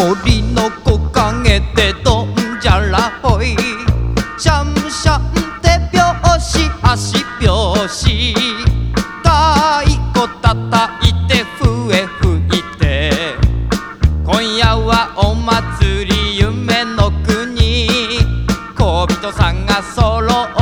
森の木陰でどんじゃらほい。シャンシャン手拍子足拍子。太鼓叩いて笛吹いて。今夜はお祭り夢の国。び人さんが揃う